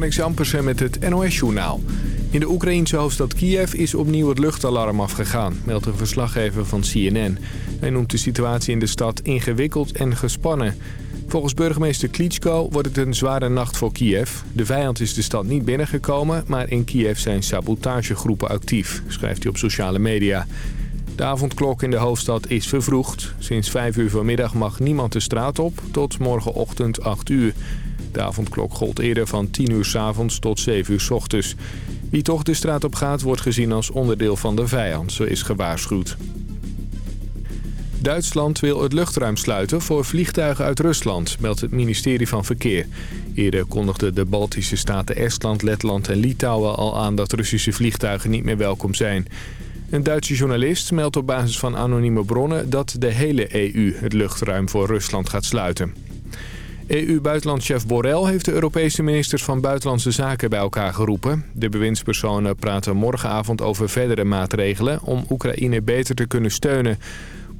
Marnix Ampersen met het NOS-journaal. In de Oekraïense hoofdstad Kiev is opnieuw het luchtalarm afgegaan, meldt een verslaggever van CNN. Hij noemt de situatie in de stad ingewikkeld en gespannen. Volgens burgemeester Klitschko wordt het een zware nacht voor Kiev. De vijand is de stad niet binnengekomen, maar in Kiev zijn sabotagegroepen actief, schrijft hij op sociale media. De avondklok in de hoofdstad is vervroegd. Sinds 5 uur vanmiddag mag niemand de straat op, tot morgenochtend 8 uur. De avondklok gold eerder van 10 uur s avonds tot 7 uur s ochtends. Wie toch de straat op gaat, wordt gezien als onderdeel van de vijand, zo is gewaarschuwd. Duitsland wil het luchtruim sluiten voor vliegtuigen uit Rusland, meldt het ministerie van Verkeer. Eerder kondigden de Baltische staten Estland, Letland en Litouwen al aan dat Russische vliegtuigen niet meer welkom zijn. Een Duitse journalist meldt op basis van anonieme bronnen dat de hele EU het luchtruim voor Rusland gaat sluiten. EU-buitenlandchef Borrell heeft de Europese ministers van Buitenlandse Zaken bij elkaar geroepen. De bewindspersonen praten morgenavond over verdere maatregelen om Oekraïne beter te kunnen steunen.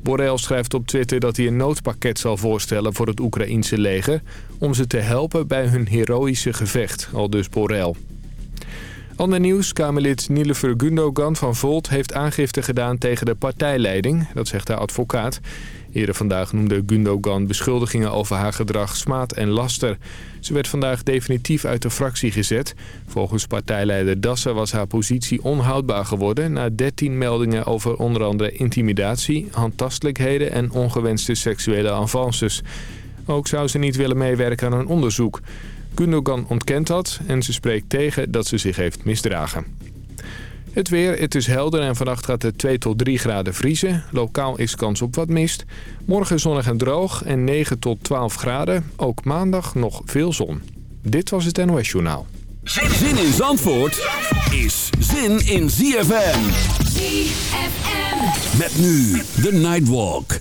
Borrell schrijft op Twitter dat hij een noodpakket zal voorstellen voor het Oekraïense leger... om ze te helpen bij hun heroïsche gevecht, al dus Borrell. Ander nieuws, Kamerlid Nilefer Gundogan van Volt heeft aangifte gedaan tegen de partijleiding. Dat zegt haar advocaat. Eerder vandaag noemde Gundogan beschuldigingen over haar gedrag smaad en laster. Ze werd vandaag definitief uit de fractie gezet. Volgens partijleider Dassen was haar positie onhoudbaar geworden... na 13 meldingen over onder andere intimidatie, handtastelijkheden... en ongewenste seksuele avances. Ook zou ze niet willen meewerken aan een onderzoek. Gundogan ontkent dat en ze spreekt tegen dat ze zich heeft misdragen. Het weer, het is helder en vannacht gaat het 2 tot 3 graden vriezen. Lokaal is kans op wat mist. Morgen zonnig en droog en 9 tot 12 graden. Ook maandag nog veel zon. Dit was het NOS Journaal. Zin in Zandvoort is zin in ZFM. ZFM. Met nu de Nightwalk.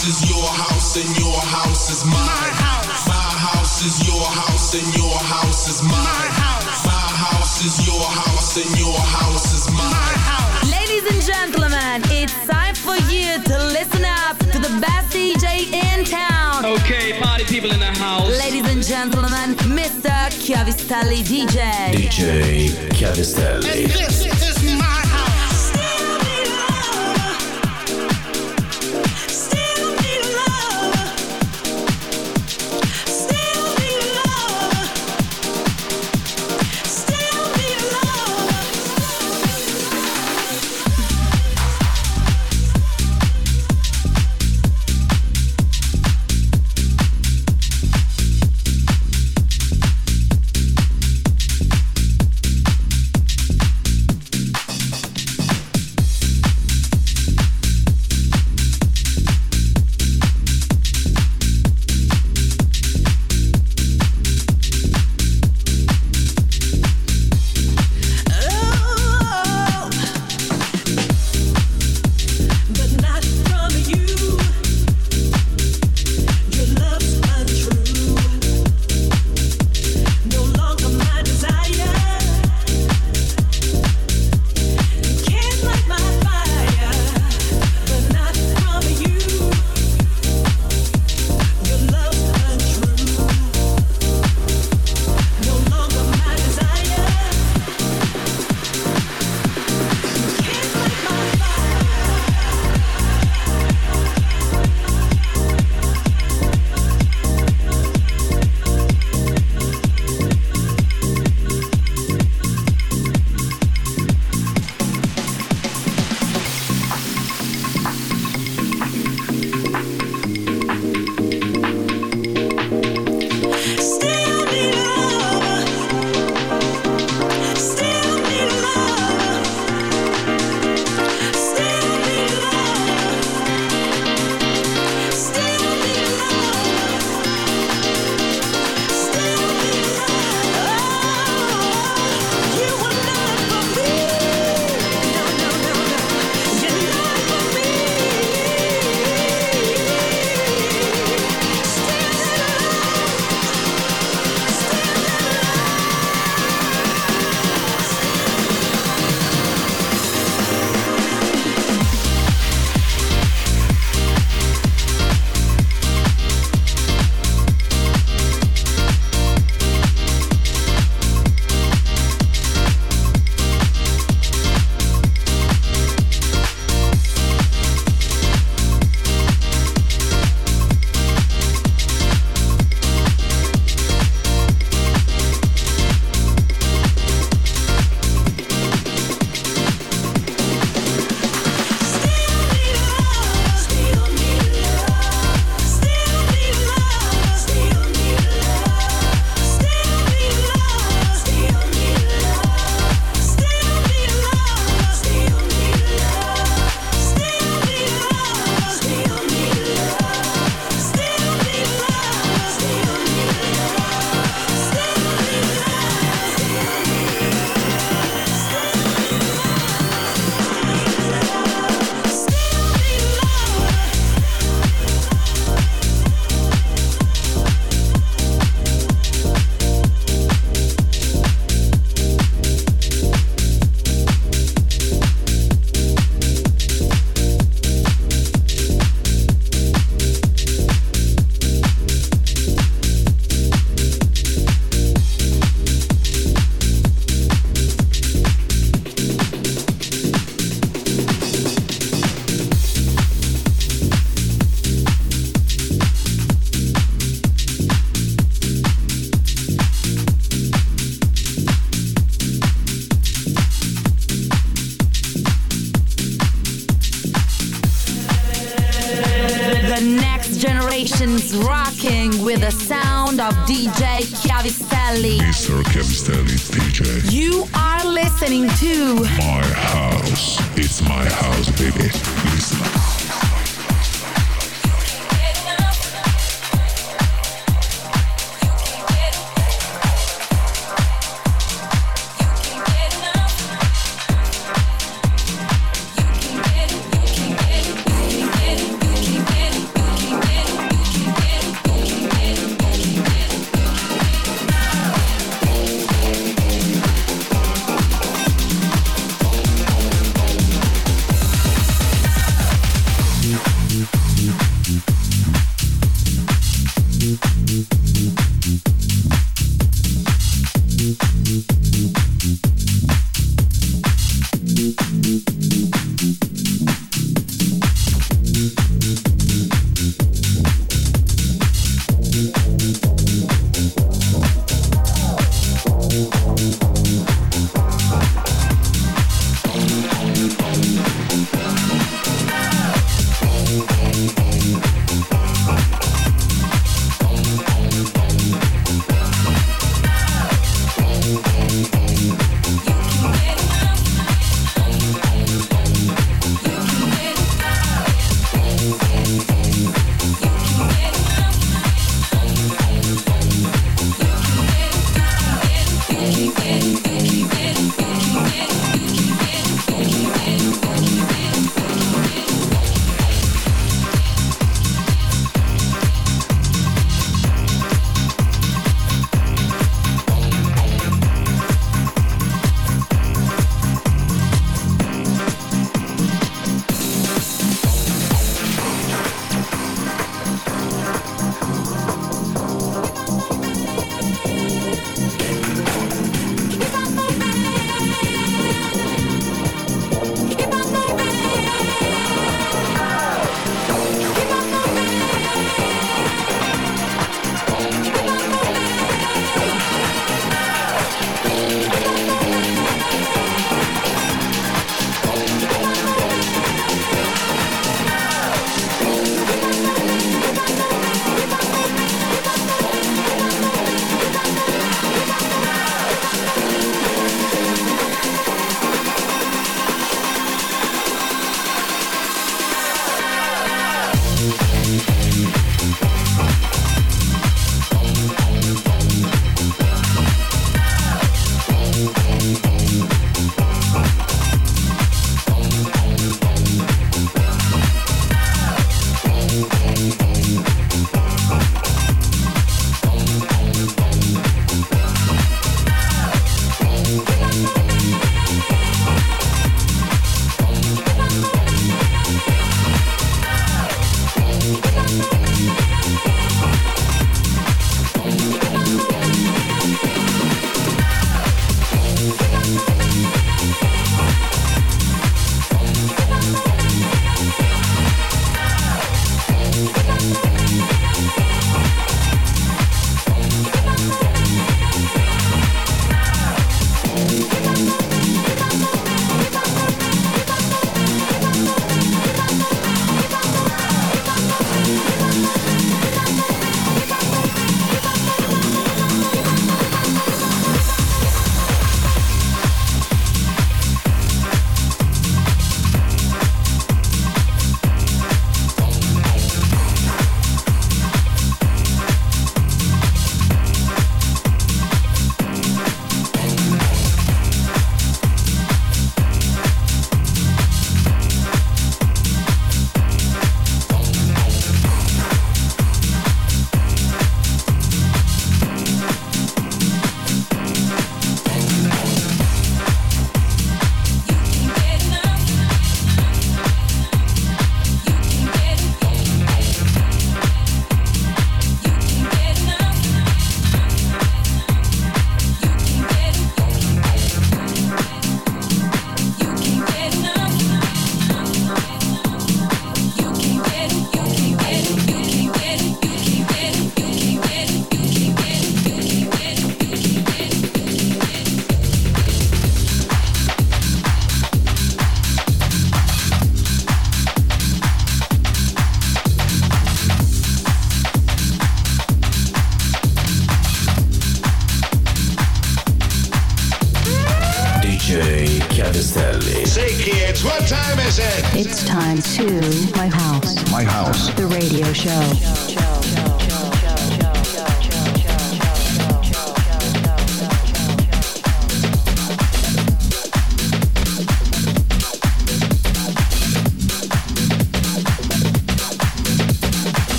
My house. House is your house and your house is mine. My house. My house is your house and your house is mine. My house. My house is your house and your house is mine. My house. Ladies and gentlemen, it's time for you to listen up to the best DJ in town. Okay, party people in the house. Ladies and gentlemen, Mr. Chiavistelli DJ. DJ Chiavistelli.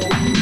Girl, girl,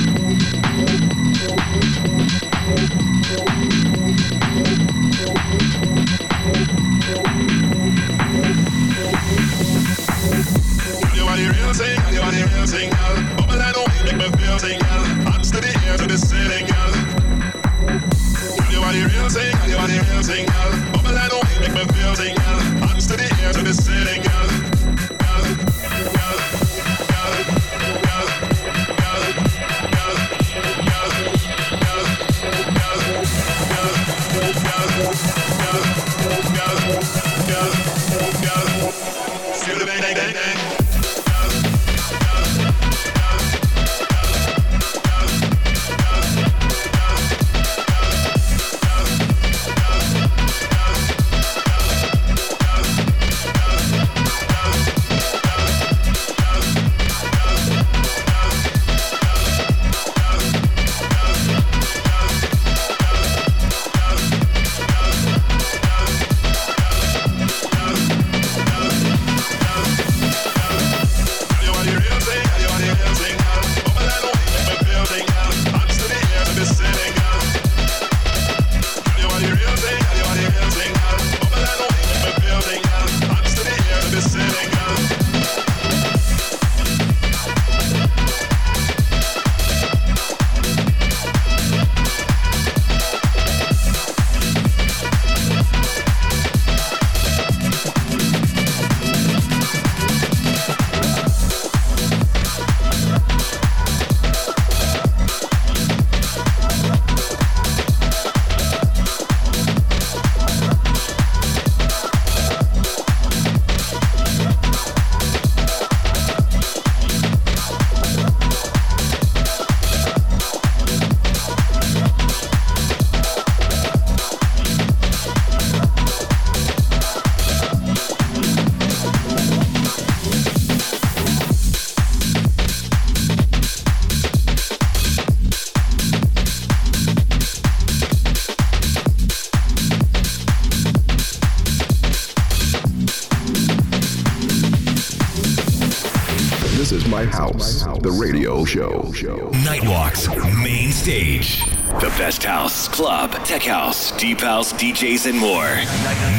show. Nightwalks, main stage. The best house, club, tech house, deep house, DJs, and more.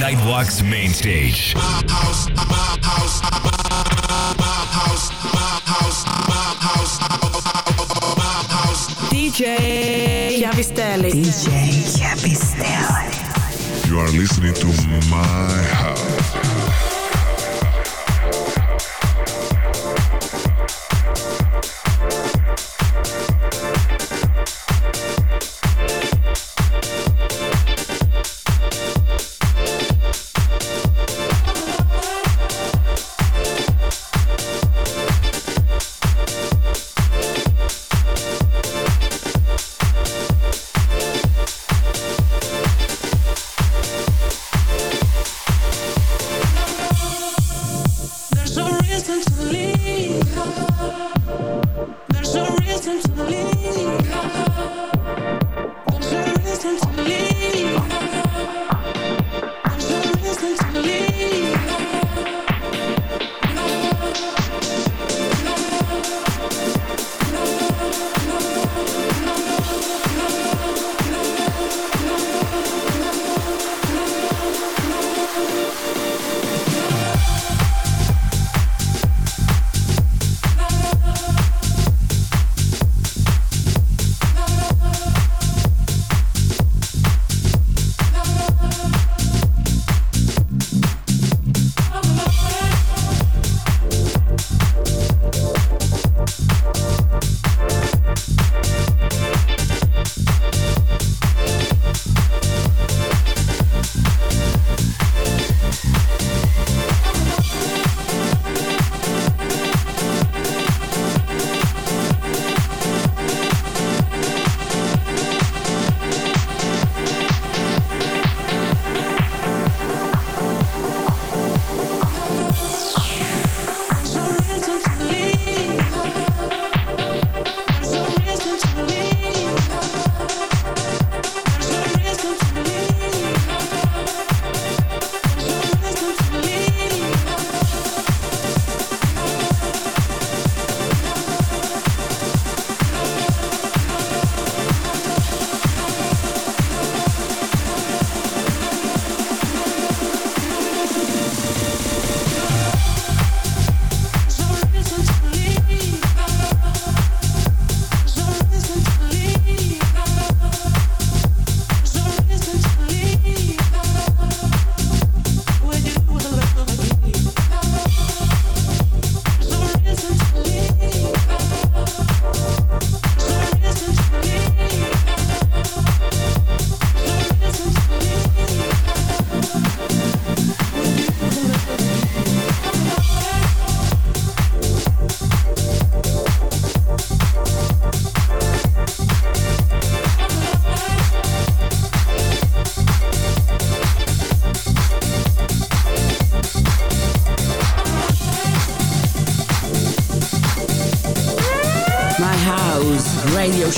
Nightwalks, main stage. House, house, house, DJ Chiavistelli. DJ Chiavistelli. You are listening to my house.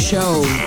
show.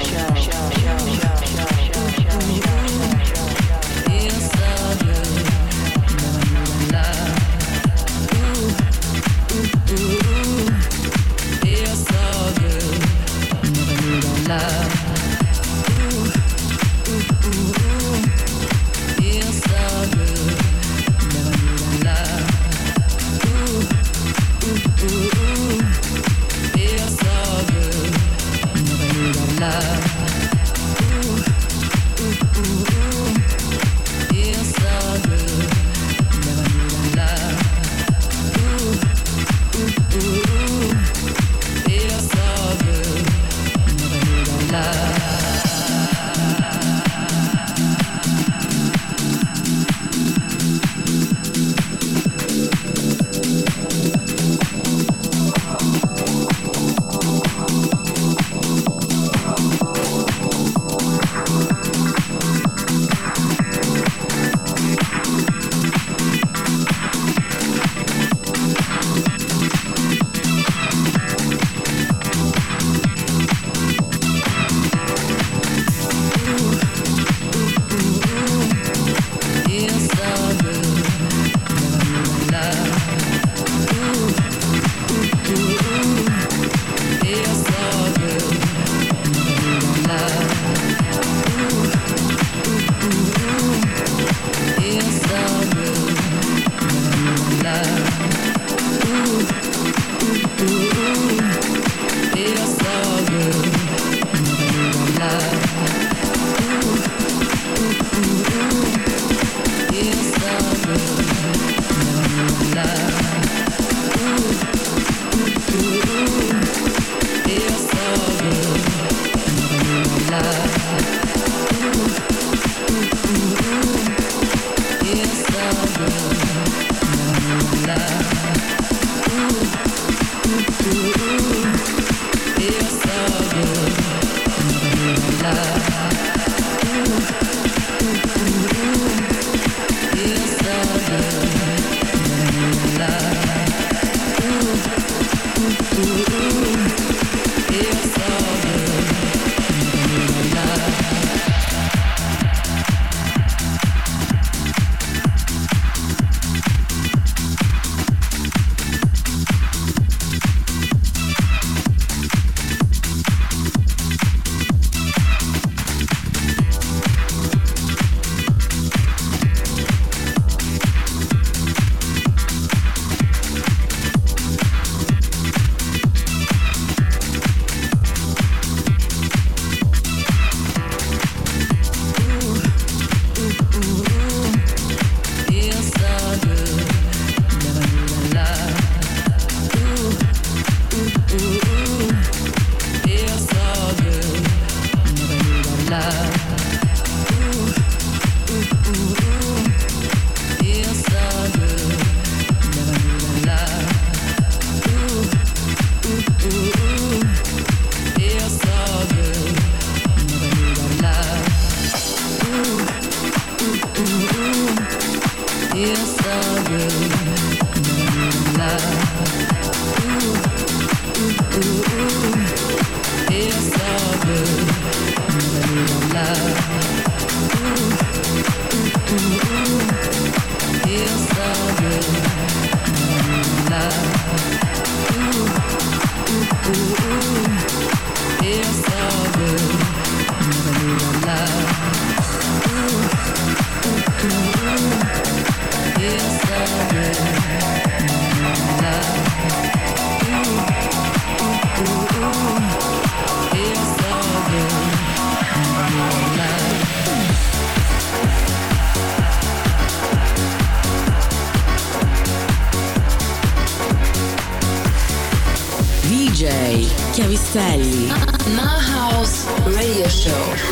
ooh, ooh, ooh, ooh. Chiavistelli. My house radio show.